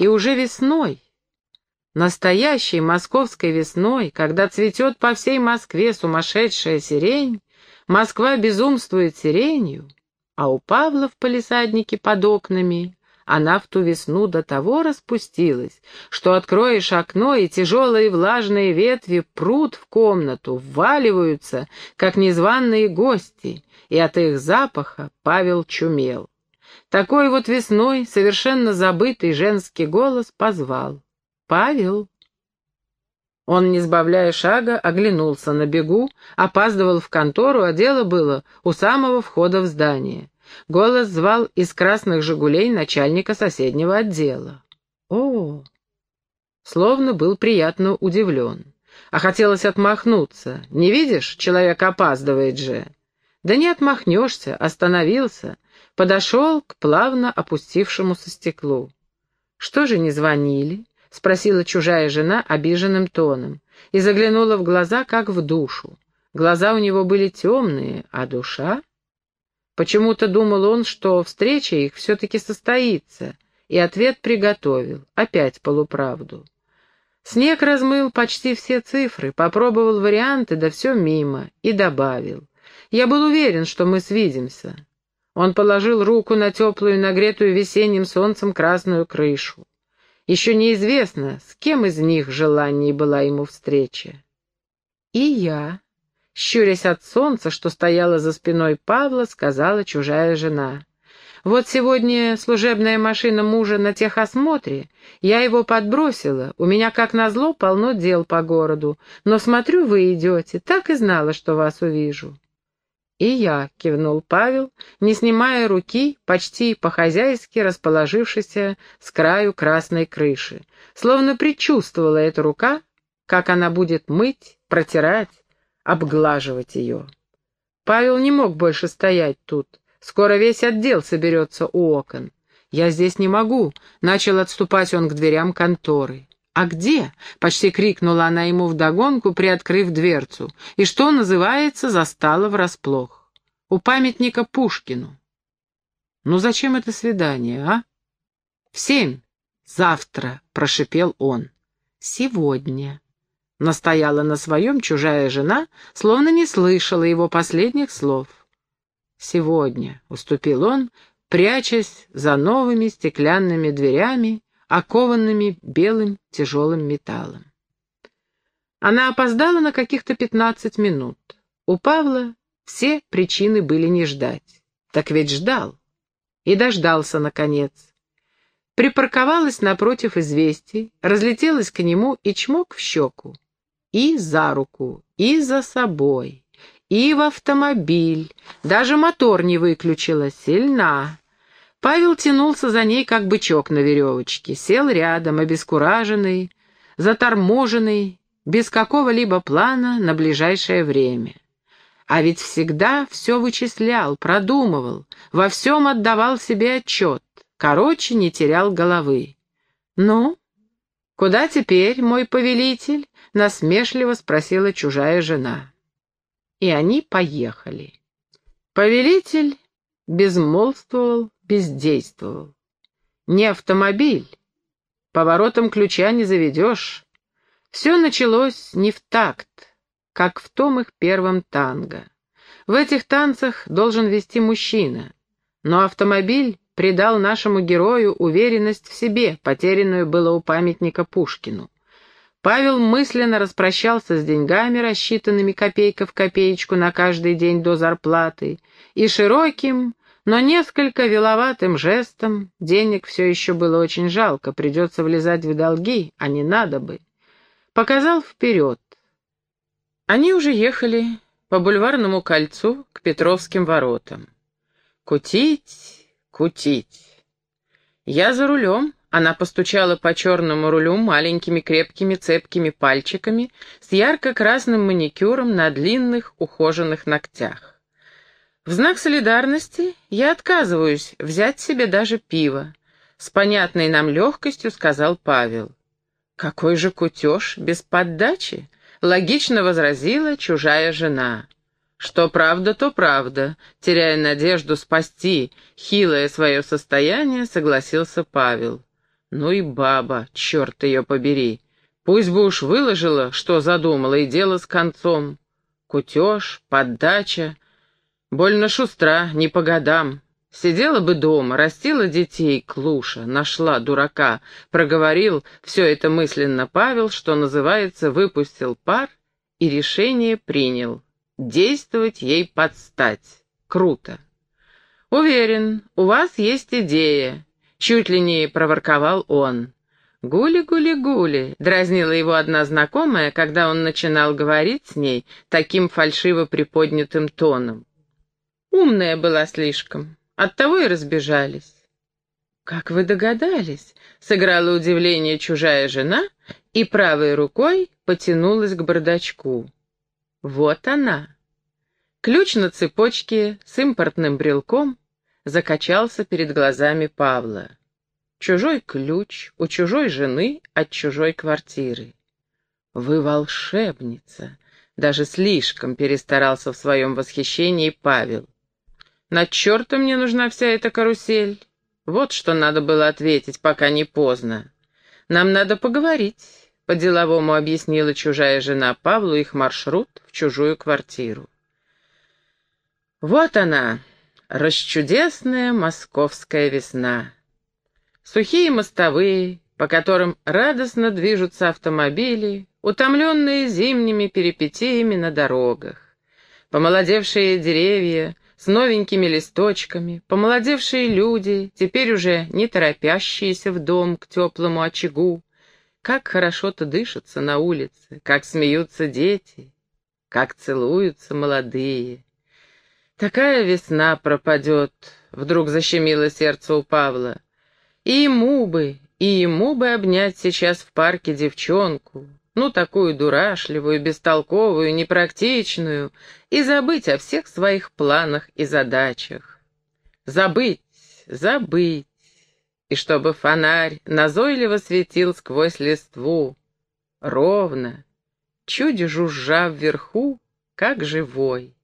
И уже весной, настоящей московской весной, когда цветет по всей Москве сумасшедшая сирень, Москва безумствует сиренью, а у Павла в палисаднике под окнами она в ту весну до того распустилась, что откроешь окно, и тяжелые влажные ветви прут в комнату, вваливаются, как незваные гости, и от их запаха Павел чумел. Такой вот весной совершенно забытый женский голос позвал. «Павел!» Он, не сбавляя шага, оглянулся на бегу, опаздывал в контору, а дело было у самого входа в здание. Голос звал из красных «Жигулей» начальника соседнего отдела. О! Словно был приятно удивлен. А хотелось отмахнуться. Не видишь, человек опаздывает же. Да не отмахнешься, остановился, подошел к плавно опустившемуся стеклу. «Что же не звонили?» — спросила чужая жена обиженным тоном и заглянула в глаза, как в душу. Глаза у него были темные, а душа... Почему-то думал он, что встреча их все-таки состоится, и ответ приготовил, опять полуправду. Снег размыл почти все цифры, попробовал варианты, да все мимо, и добавил. Я был уверен, что мы свидимся. Он положил руку на теплую, нагретую весенним солнцем красную крышу. Еще неизвестно, с кем из них желаний была ему встреча. И я, Щурясь от солнца, что стояло за спиной Павла, сказала чужая жена. «Вот сегодня служебная машина мужа на техосмотре. Я его подбросила. У меня, как назло, полно дел по городу. Но смотрю, вы идете. Так и знала, что вас увижу». «И я», — кивнул Павел, не снимая руки, почти по-хозяйски расположившейся с краю красной крыши. Словно предчувствовала эта рука, как она будет мыть, протирать, обглаживать ее. Павел не мог больше стоять тут. Скоро весь отдел соберется у окон. «Я здесь не могу», — начал отступать он к дверям конторы. «А где?» — почти крикнула она ему вдогонку, приоткрыв дверцу, и, что называется, застала врасплох. «У памятника Пушкину». «Ну зачем это свидание, а?» «В семь. Завтра», — прошипел он. «Сегодня». Настояла на своем чужая жена, словно не слышала его последних слов. «Сегодня», — уступил он, прячась за новыми стеклянными дверями, окованными белым тяжелым металлом. Она опоздала на каких-то пятнадцать минут. У Павла все причины были не ждать. Так ведь ждал. И дождался, наконец. Припарковалась напротив известий, разлетелась к нему и чмок в щеку и за руку, и за собой, и в автомобиль. Даже мотор не выключила, сильна. Павел тянулся за ней, как бычок на веревочке, сел рядом, обескураженный, заторможенный, без какого-либо плана на ближайшее время. А ведь всегда все вычислял, продумывал, во всем отдавал себе отчет, короче, не терял головы. «Ну, куда теперь, мой повелитель?» — насмешливо спросила чужая жена. И они поехали. Повелитель безмолвствовал, бездействовал. Не автомобиль, поворотом ключа не заведешь. Все началось не в такт, как в том их первом танго. В этих танцах должен вести мужчина, но автомобиль придал нашему герою уверенность в себе, потерянную было у памятника Пушкину. Павел мысленно распрощался с деньгами, рассчитанными копейка в копеечку на каждый день до зарплаты, и широким, но несколько виловатым жестом, денег все еще было очень жалко, придется влезать в долги, а не надо бы, показал вперед. Они уже ехали по бульварному кольцу к Петровским воротам. Кутить, кутить. Я за рулем, она постучала по черному рулю маленькими крепкими цепкими пальчиками с ярко-красным маникюром на длинных ухоженных ногтях. В знак солидарности я отказываюсь взять себе даже пиво. С понятной нам легкостью сказал Павел. «Какой же кутеж без поддачи?» — логично возразила чужая жена. Что правда, то правда. Теряя надежду спасти хилое свое состояние, согласился Павел. Ну и баба, черт ее побери. Пусть бы уж выложила, что задумала, и дело с концом. Кутеж, поддача. Больно шустра, не по годам. Сидела бы дома, растила детей, клуша, нашла дурака, проговорил все это мысленно Павел, что называется, выпустил пар и решение принял. Действовать ей подстать. Круто. «Уверен, у вас есть идея», — чуть ли не проворковал он. «Гули-гули-гули», — дразнила его одна знакомая, когда он начинал говорить с ней таким фальшиво приподнятым тоном. Умная была слишком, оттого и разбежались. «Как вы догадались?» — сыграла удивление чужая жена и правой рукой потянулась к бардачку. «Вот она!» Ключ на цепочке с импортным брелком закачался перед глазами Павла. Чужой ключ у чужой жены от чужой квартиры. «Вы волшебница!» Даже слишком перестарался в своем восхищении Павел. На черта мне нужна вся эта карусель? Вот что надо было ответить, пока не поздно. Нам надо поговорить, — по-деловому объяснила чужая жена Павлу их маршрут в чужую квартиру. Вот она, расчудесная московская весна. Сухие мостовые, по которым радостно движутся автомобили, утомленные зимними перипетиями на дорогах. Помолодевшие деревья, с новенькими листочками, помолодевшие люди, теперь уже не торопящиеся в дом к теплому очагу. Как хорошо-то дышится на улице, как смеются дети, как целуются молодые. Такая весна пропадет, вдруг защемило сердце у Павла. И ему бы, и ему бы обнять сейчас в парке девчонку, ну, такую дурашливую, бестолковую, непрактичную, и забыть о всех своих планах и задачах. Забыть, забыть, и чтобы фонарь назойливо светил сквозь листву, ровно, чуть жужжа вверху, как живой.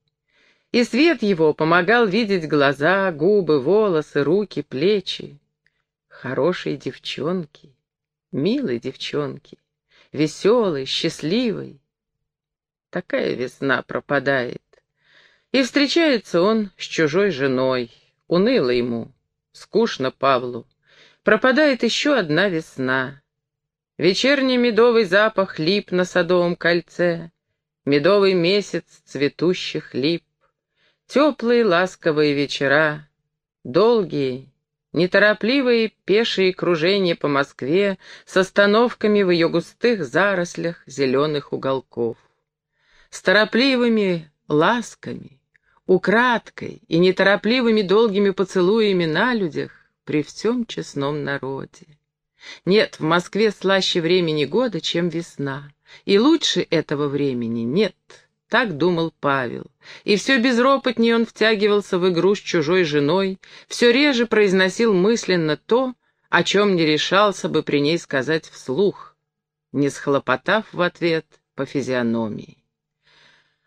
И свет его помогал видеть глаза, губы, волосы, руки, плечи. Хорошей девчонки, милой девчонки веселый, счастливый. Такая весна пропадает. И встречается он с чужой женой. Уныло ему, скучно Павлу. Пропадает еще одна весна. Вечерний медовый запах лип на садовом кольце, Медовый месяц цветущих лип, Теплые ласковые вечера, Долгие, Неторопливые пешие кружения по Москве с остановками в ее густых зарослях зеленых уголков. С торопливыми ласками, украдкой и неторопливыми долгими поцелуями на людях при всем честном народе. Нет, в Москве слаще времени года, чем весна, и лучше этого времени нет. Так думал Павел. И все безропотнее он втягивался в игру с чужой женой, все реже произносил мысленно то, о чем не решался бы при ней сказать вслух, не схлопотав в ответ по физиономии.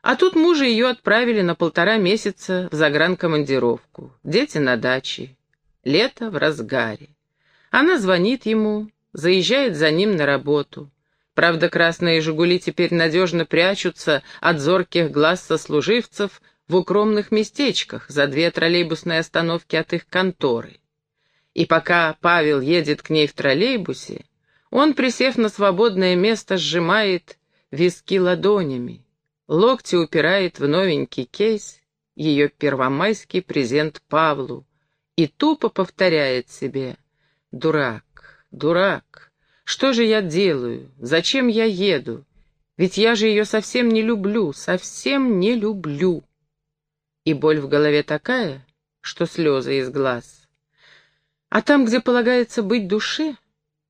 А тут мужа ее отправили на полтора месяца в загранкомандировку. Дети на даче. Лето в разгаре. Она звонит ему, заезжает за ним на работу. Правда, красные «Жигули» теперь надежно прячутся от зорких глаз сослуживцев в укромных местечках за две троллейбусные остановки от их конторы. И пока Павел едет к ней в троллейбусе, он, присев на свободное место, сжимает виски ладонями, локти упирает в новенький кейс, ее первомайский презент Павлу, и тупо повторяет себе «Дурак, дурак, что же я делаю? Зачем я еду? Ведь я же ее совсем не люблю, совсем не люблю. И боль в голове такая, что слезы из глаз. А там, где полагается быть душе,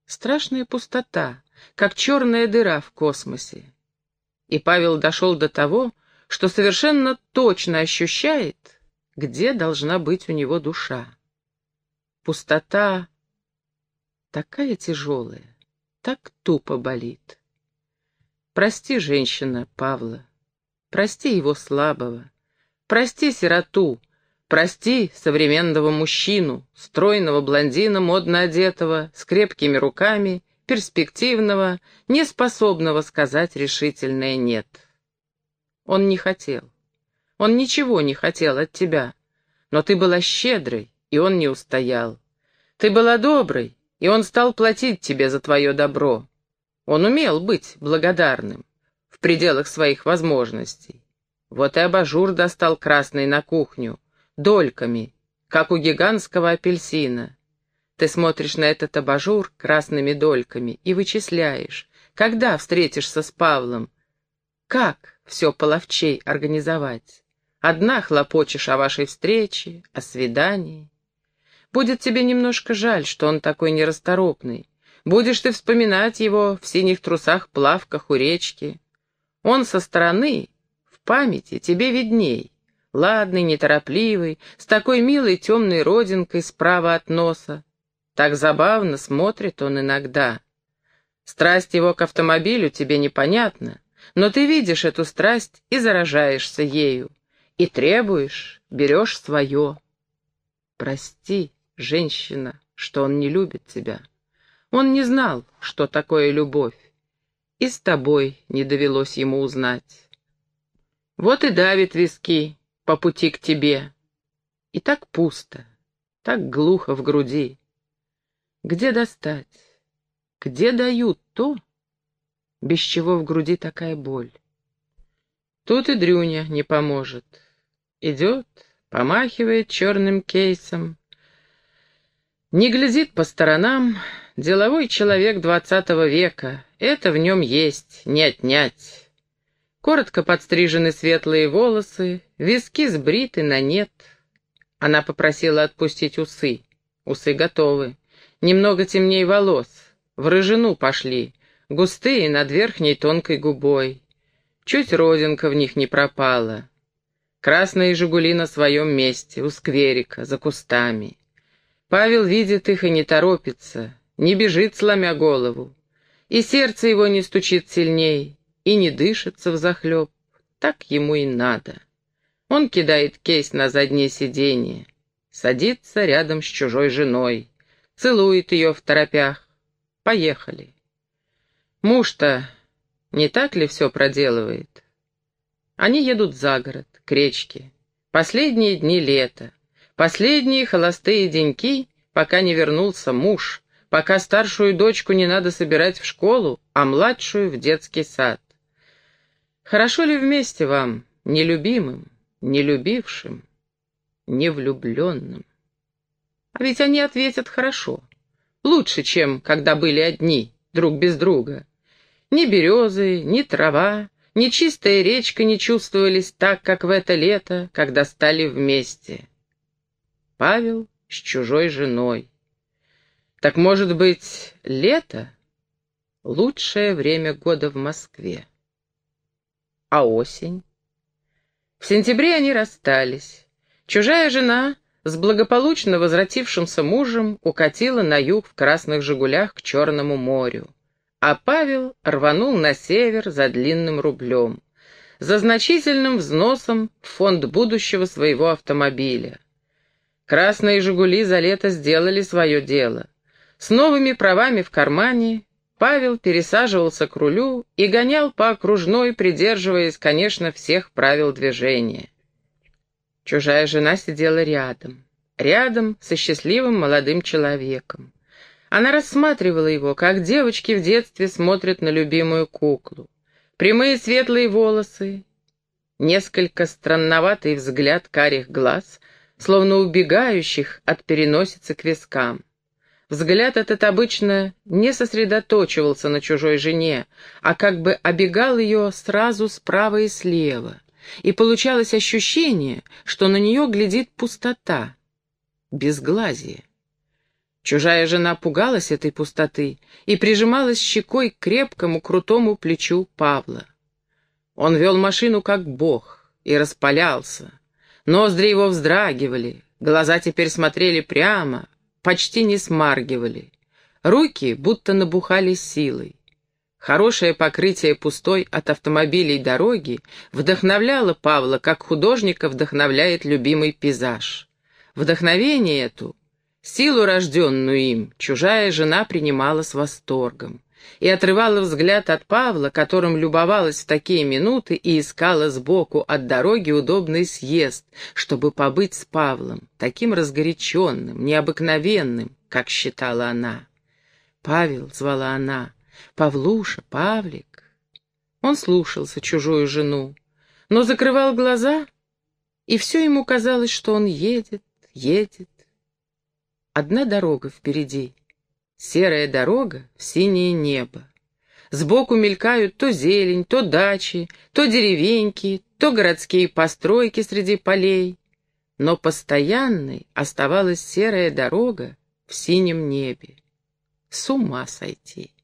страшная пустота, как черная дыра в космосе. И Павел дошел до того, что совершенно точно ощущает, где должна быть у него душа. Пустота такая тяжелая, так тупо болит. Прости, женщина, Павла, прости его слабого, прости сироту, Прости современного мужчину, стройного блондина, модно одетого, с крепкими руками, перспективного, неспособного сказать решительное «нет». Он не хотел. Он ничего не хотел от тебя. Но ты была щедрой, и он не устоял. Ты была доброй, и он стал платить тебе за твое добро. Он умел быть благодарным в пределах своих возможностей. Вот и абажур достал красный на кухню, дольками, как у гигантского апельсина. Ты смотришь на этот абажур красными дольками и вычисляешь, когда встретишься с Павлом, как все половчей организовать. Одна хлопочешь о вашей встрече, о свидании. Будет тебе немножко жаль, что он такой нерасторопный. Будешь ты вспоминать его в синих трусах-плавках у речки. Он со стороны, в памяти, тебе видней ладный, неторопливый, с такой милой темной родинкой справа от носа. Так забавно смотрит он иногда. Страсть его к автомобилю тебе непонятна, но ты видишь эту страсть и заражаешься ею, и требуешь, берешь свое. Прости, женщина, что он не любит тебя. Он не знал, что такое любовь, и с тобой не довелось ему узнать. Вот и давит виски, по пути к тебе. И так пусто, так глухо в груди. Где достать? Где дают то, без чего в груди такая боль? Тут и Дрюня не поможет. Идет, помахивает черным кейсом. Не глядит по сторонам, деловой человек двадцатого века. Это в нем есть, не отнять. Коротко подстрижены светлые волосы, виски сбриты на нет. Она попросила отпустить усы. Усы готовы. Немного темней волос. В рыжину пошли, густые над верхней тонкой губой. Чуть родинка в них не пропала. Красные «Жигули» на своем месте, у скверика, за кустами. Павел видит их и не торопится, не бежит, сломя голову. И сердце его не стучит сильней, и не дышится взахлеб. Так ему и надо. Он кидает кейс на заднее сиденье, садится рядом с чужой женой, целует ее в торопях. Поехали. Муж-то не так ли все проделывает? Они едут за город, к речке. Последние дни лета, последние холостые деньки, пока не вернулся муж, пока старшую дочку не надо собирать в школу, а младшую в детский сад. Хорошо ли вместе вам, нелюбимым, нелюбившим, невлюбленным? А ведь они ответят хорошо. Лучше, чем когда были одни, друг без друга. Ни березы, ни трава, ни чистая речка не чувствовались так, как в это лето, когда стали вместе. Павел с чужой женой. Так, может быть, лето — лучшее время года в Москве? А осень? В сентябре они расстались. Чужая жена с благополучно возвратившимся мужем укатила на юг в красных «Жигулях» к Черному морю. А Павел рванул на север за длинным рублем, за значительным взносом в фонд будущего своего автомобиля. Красные «Жигули» за лето сделали свое дело. С новыми правами в кармане Павел пересаживался к рулю и гонял по окружной, придерживаясь, конечно, всех правил движения. Чужая жена сидела рядом, рядом со счастливым молодым человеком. Она рассматривала его, как девочки в детстве смотрят на любимую куклу. Прямые светлые волосы, несколько странноватый взгляд карих глаз, словно убегающих от переносицы к вискам. Взгляд этот обычно не сосредоточивался на чужой жене, а как бы обегал ее сразу справа и слева, и получалось ощущение, что на нее глядит пустота, безглазие. Чужая жена пугалась этой пустоты и прижималась щекой к крепкому, крутому плечу Павла. Он вел машину как бог и распалялся. Ноздри его вздрагивали, глаза теперь смотрели прямо, почти не смаргивали. Руки будто набухали силой. Хорошее покрытие пустой от автомобилей дороги вдохновляло Павла, как художника вдохновляет любимый пейзаж. Вдохновение эту, силу, рожденную им, чужая жена принимала с восторгом и отрывала взгляд от Павла, которым любовалась в такие минуты и искала сбоку от дороги удобный съезд, чтобы побыть с Павлом, таким разгоряченным, необыкновенным, как считала она. «Павел», — звала она, — Павлуша, Павлик. Он слушался чужую жену, но закрывал глаза, и все ему казалось, что он едет, едет. Одна дорога впереди, серая дорога в синее небо. Сбоку мелькают то зелень, то дачи, то деревеньки, то городские постройки среди полей. Но постоянной оставалась серая дорога в синем небе. С ума сойти.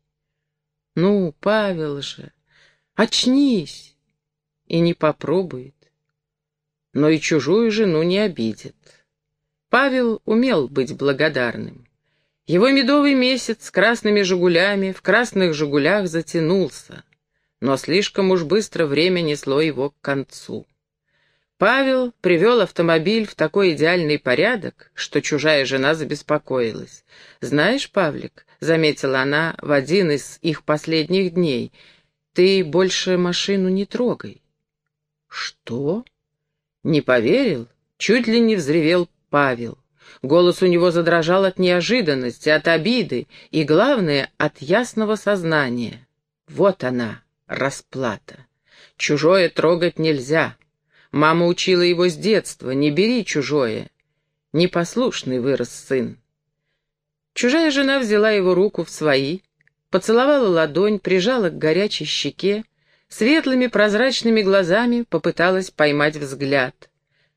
Ну, Павел же, очнись! И не попробует. Но и чужую жену не обидит. Павел умел быть благодарным. Его медовый месяц с красными «Жигулями» в красных «Жигулях» затянулся, но слишком уж быстро время несло его к концу. Павел привел автомобиль в такой идеальный порядок, что чужая жена забеспокоилась. «Знаешь, Павлик», — заметила она в один из их последних дней, — «ты больше машину не трогай». «Что?» Не поверил, чуть ли не взревел Павел. Голос у него задрожал от неожиданности, от обиды и, главное, от ясного сознания. Вот она, расплата. Чужое трогать нельзя. Мама учила его с детства, не бери чужое. Непослушный вырос сын. Чужая жена взяла его руку в свои, поцеловала ладонь, прижала к горячей щеке, светлыми прозрачными глазами попыталась поймать взгляд,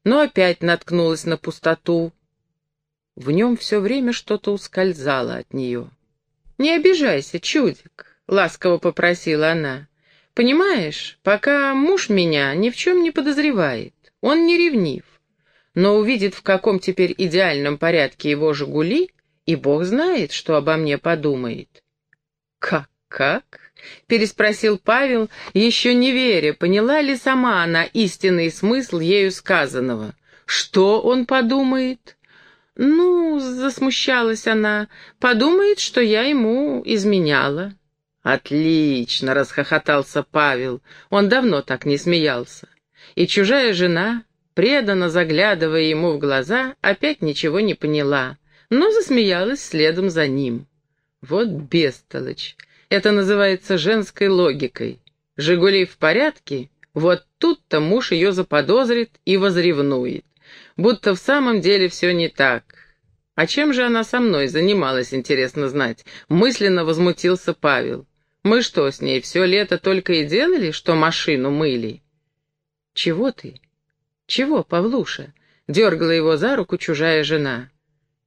но опять наткнулась на пустоту. В нем все время что-то ускользало от нее. «Не обижайся, чудик», — ласково попросила она. Понимаешь, пока муж меня ни в чем не подозревает, он не ревнив, но увидит, в каком теперь идеальном порядке его «Жигули», и бог знает, что обо мне подумает. «Как-как?» — переспросил Павел, еще не веря, поняла ли сама она истинный смысл ею сказанного. «Что он подумает?» «Ну, — засмущалась она, — подумает, что я ему изменяла». «Отлично!» — расхохотался Павел. Он давно так не смеялся. И чужая жена, преданно заглядывая ему в глаза, опять ничего не поняла, но засмеялась следом за ним. Вот бестолочь! Это называется женской логикой. «Жигули в порядке?» Вот тут-то муж ее заподозрит и возревнует. Будто в самом деле все не так. А чем же она со мной занималась, интересно знать? Мысленно возмутился Павел. Мы что с ней, все лето только и делали, что машину мыли?» «Чего ты? Чего, Павлуша?» — дергала его за руку чужая жена.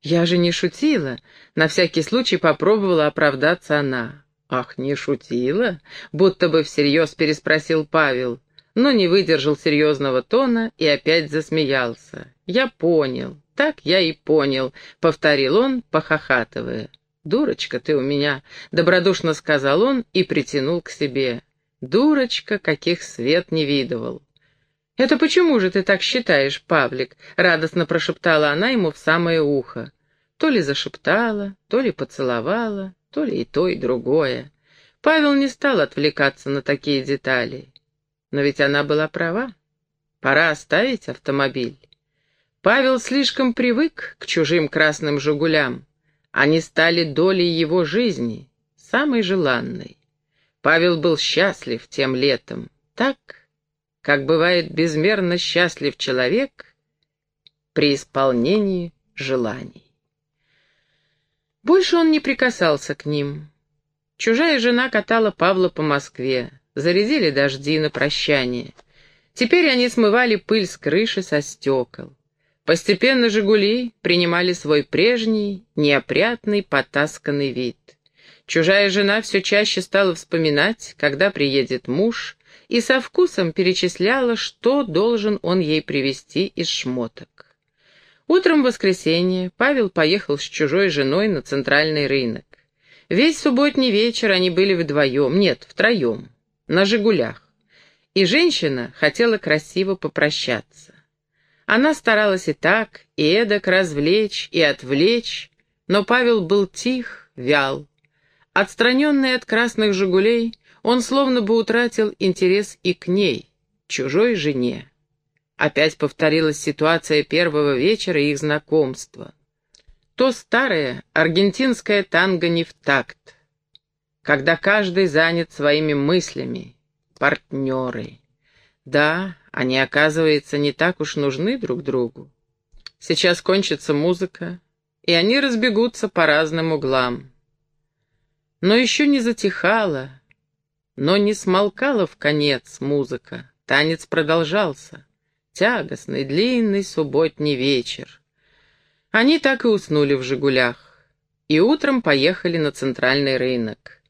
«Я же не шутила», — на всякий случай попробовала оправдаться она. «Ах, не шутила?» — будто бы всерьез переспросил Павел, но не выдержал серьезного тона и опять засмеялся. «Я понял, так я и понял», — повторил он, похохатывая. «Дурочка ты у меня», — добродушно сказал он и притянул к себе. «Дурочка, каких свет не видывал». «Это почему же ты так считаешь, Павлик?» — радостно прошептала она ему в самое ухо. То ли зашептала, то ли поцеловала, то ли и то, и другое. Павел не стал отвлекаться на такие детали. Но ведь она была права. Пора оставить автомобиль. Павел слишком привык к чужим красным «Жигулям». Они стали долей его жизни, самой желанной. Павел был счастлив тем летом, так, как бывает безмерно счастлив человек при исполнении желаний. Больше он не прикасался к ним. Чужая жена катала Павла по Москве, зарядили дожди на прощание. Теперь они смывали пыль с крыши со стекол. Постепенно «Жигули» принимали свой прежний, неопрятный, потасканный вид. Чужая жена все чаще стала вспоминать, когда приедет муж, и со вкусом перечисляла, что должен он ей привезти из шмоток. Утром в воскресенье Павел поехал с чужой женой на центральный рынок. Весь субботний вечер они были вдвоем, нет, втроем, на «Жигулях». И женщина хотела красиво попрощаться. Она старалась и так, и эдак развлечь, и отвлечь, но Павел был тих, вял. Отстраненный от красных «Жигулей», он словно бы утратил интерес и к ней, чужой жене. Опять повторилась ситуация первого вечера их знакомства. То старое аргентинское танго не в такт, когда каждый занят своими мыслями, партнеры. Да, они, оказывается, не так уж нужны друг другу. Сейчас кончится музыка, и они разбегутся по разным углам. Но еще не затихала, но не смолкала в конец музыка. Танец продолжался. Тягостный, длинный субботний вечер. Они так и уснули в «Жигулях». И утром поехали на центральный рынок.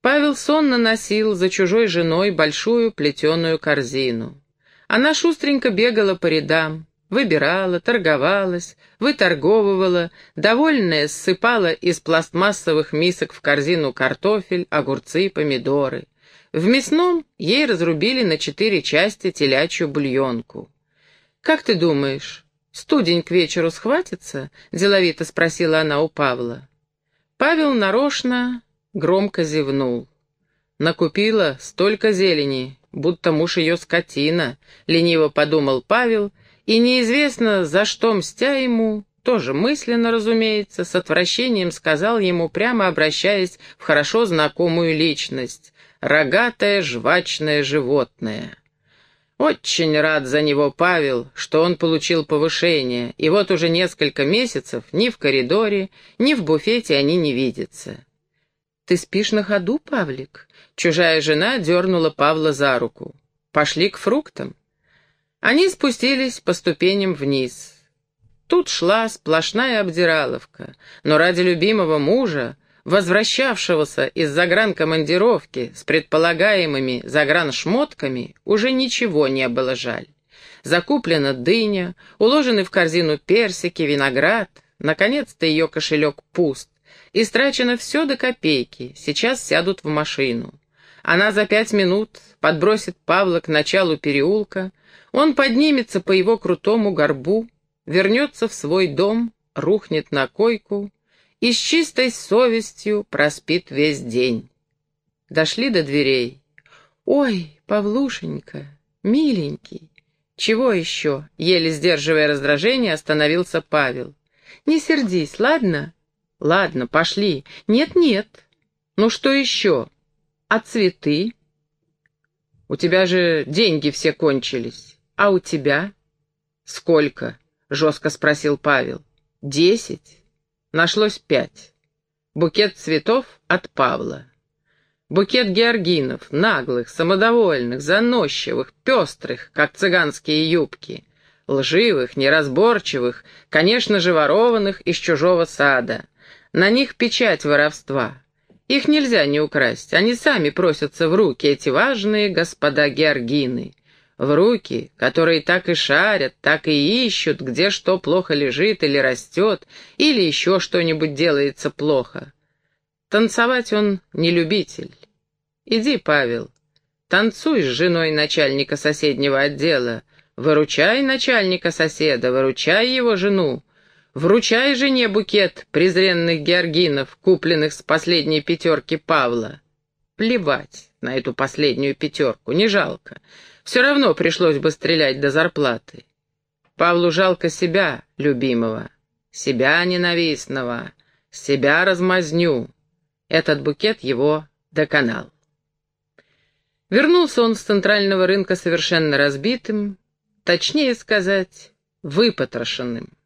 Павел сонно носил за чужой женой большую плетеную корзину. Она шустренько бегала по рядам, выбирала, торговалась, выторговывала, довольная ссыпала из пластмассовых мисок в корзину картофель, огурцы, помидоры. В мясном ей разрубили на четыре части телячью бульонку. «Как ты думаешь, студень к вечеру схватится?» — деловито спросила она у Павла. Павел нарочно громко зевнул. Накупила столько зелени, будто муж ее скотина, лениво подумал Павел, и неизвестно, за что мстя ему, тоже мысленно, разумеется, с отвращением сказал ему, прямо обращаясь в хорошо знакомую личность рогатое жвачное животное. Очень рад за него Павел, что он получил повышение, и вот уже несколько месяцев ни в коридоре, ни в буфете они не видятся. «Ты спишь на ходу, Павлик?» Чужая жена дернула Павла за руку. «Пошли к фруктам». Они спустились по ступеням вниз. Тут шла сплошная обдираловка, но ради любимого мужа возвращавшегося из загранкомандировки с предполагаемыми заграншмотками, уже ничего не было жаль. Закуплена дыня, уложены в корзину персики, виноград. Наконец-то ее кошелек пуст. Истрачено все до копейки, сейчас сядут в машину. Она за пять минут подбросит Павла к началу переулка, он поднимется по его крутому горбу, вернется в свой дом, рухнет на койку и с чистой совестью проспит весь день. Дошли до дверей. «Ой, Павлушенька, миленький!» «Чего еще?» — еле сдерживая раздражение, остановился Павел. «Не сердись, ладно?» «Ладно, пошли». «Нет-нет». «Ну что еще?» «А цветы?» «У тебя же деньги все кончились. А у тебя?» «Сколько?» — жестко спросил Павел. «Десять». Нашлось пять. Букет цветов от Павла. Букет георгинов, наглых, самодовольных, заносчивых, пестрых, как цыганские юбки. Лживых, неразборчивых, конечно же, ворованных из чужого сада. На них печать воровства. Их нельзя не украсть, они сами просятся в руки, эти важные господа георгины в руки, которые так и шарят, так и ищут, где что плохо лежит или растет, или еще что-нибудь делается плохо. Танцевать он не любитель. Иди, Павел, танцуй с женой начальника соседнего отдела, выручай начальника соседа, выручай его жену, вручай жене букет презренных георгинов, купленных с последней пятерки Павла. Плевать на эту последнюю пятерку, не жалко. Все равно пришлось бы стрелять до зарплаты. Павлу жалко себя, любимого, себя ненавистного, себя размазню. Этот букет его доконал. Вернулся он с центрального рынка совершенно разбитым, точнее сказать, выпотрошенным.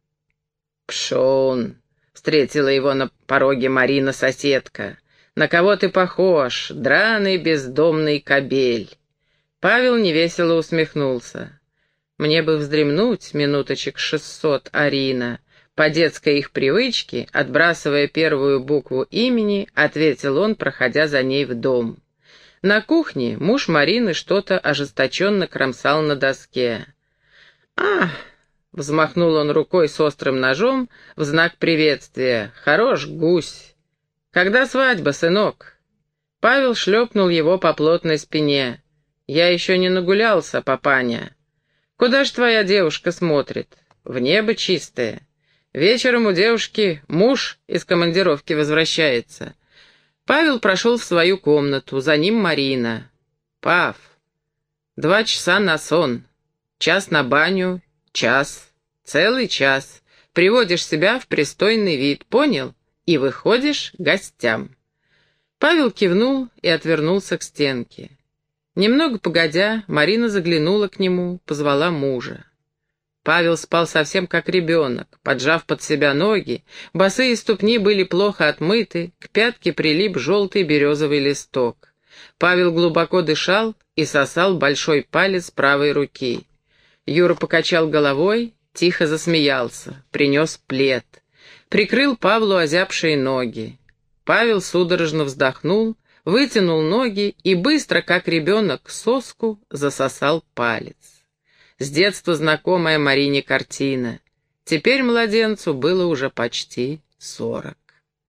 «Пшон!» — встретила его на пороге Марина-соседка. «На кого ты похож, драный бездомный кобель?» Павел невесело усмехнулся. «Мне бы вздремнуть минуточек шестьсот, Арина». По детской их привычке, отбрасывая первую букву имени, ответил он, проходя за ней в дом. На кухне муж Марины что-то ожесточенно кромсал на доске. «А!» — взмахнул он рукой с острым ножом в знак приветствия. «Хорош гусь! «Когда свадьба, сынок?» Павел шлепнул его по плотной спине. «Я еще не нагулялся, папаня. Куда ж твоя девушка смотрит? В небо чистое. Вечером у девушки муж из командировки возвращается. Павел прошел в свою комнату, за ним Марина. «Пав, два часа на сон, час на баню, час, целый час. Приводишь себя в пристойный вид, понял? И выходишь гостям». Павел кивнул и отвернулся к стенке. Немного погодя, Марина заглянула к нему, позвала мужа. Павел спал совсем как ребенок, поджав под себя ноги, босые ступни были плохо отмыты, к пятке прилип желтый березовый листок. Павел глубоко дышал и сосал большой палец правой руки. Юра покачал головой, тихо засмеялся, принес плед. Прикрыл Павлу озябшие ноги. Павел судорожно вздохнул, вытянул ноги и быстро, как ребенок, соску засосал палец. С детства знакомая Марине картина. Теперь младенцу было уже почти сорок.